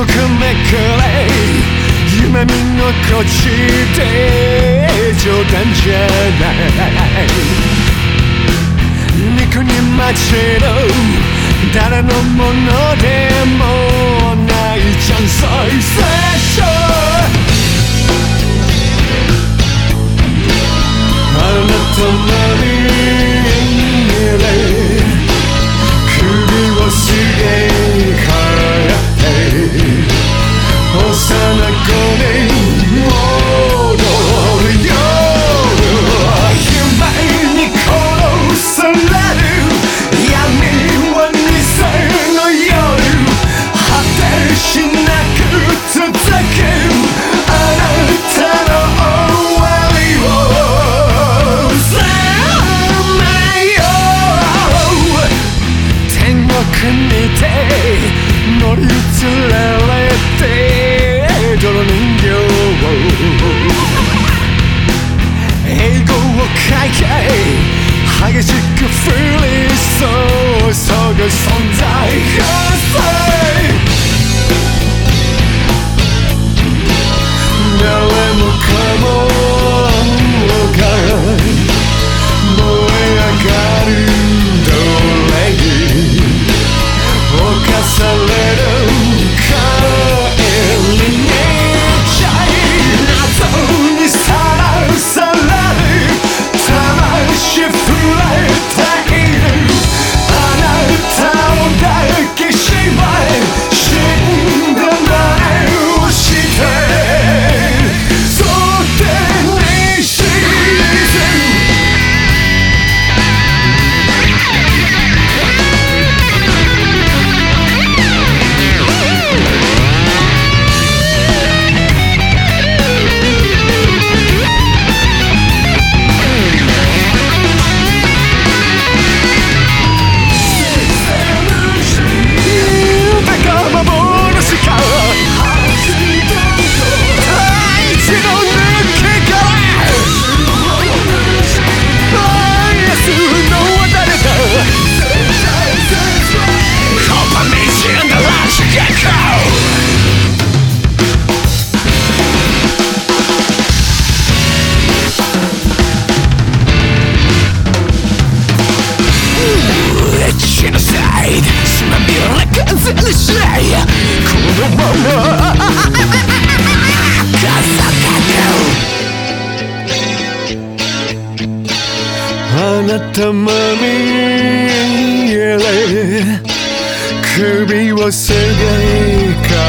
刻めくれ夢見心地て冗談じゃない。肉に街の誰のものでもない。チャンス最初。あなたまみえれ首をすげ替え